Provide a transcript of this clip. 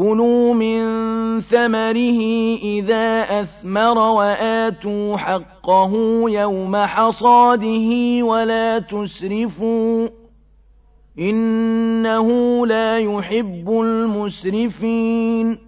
كُلُوا مِن ثَمَرِهِ إِذَا أَثْمَرَ وَآتُوا حَقَّهُ يَوْمَ حَصَادِهِ وَلَا تُسْرِفُوا ۚ إِنَّهُ لَا يُحِبُّ الْمُسْرِفِينَ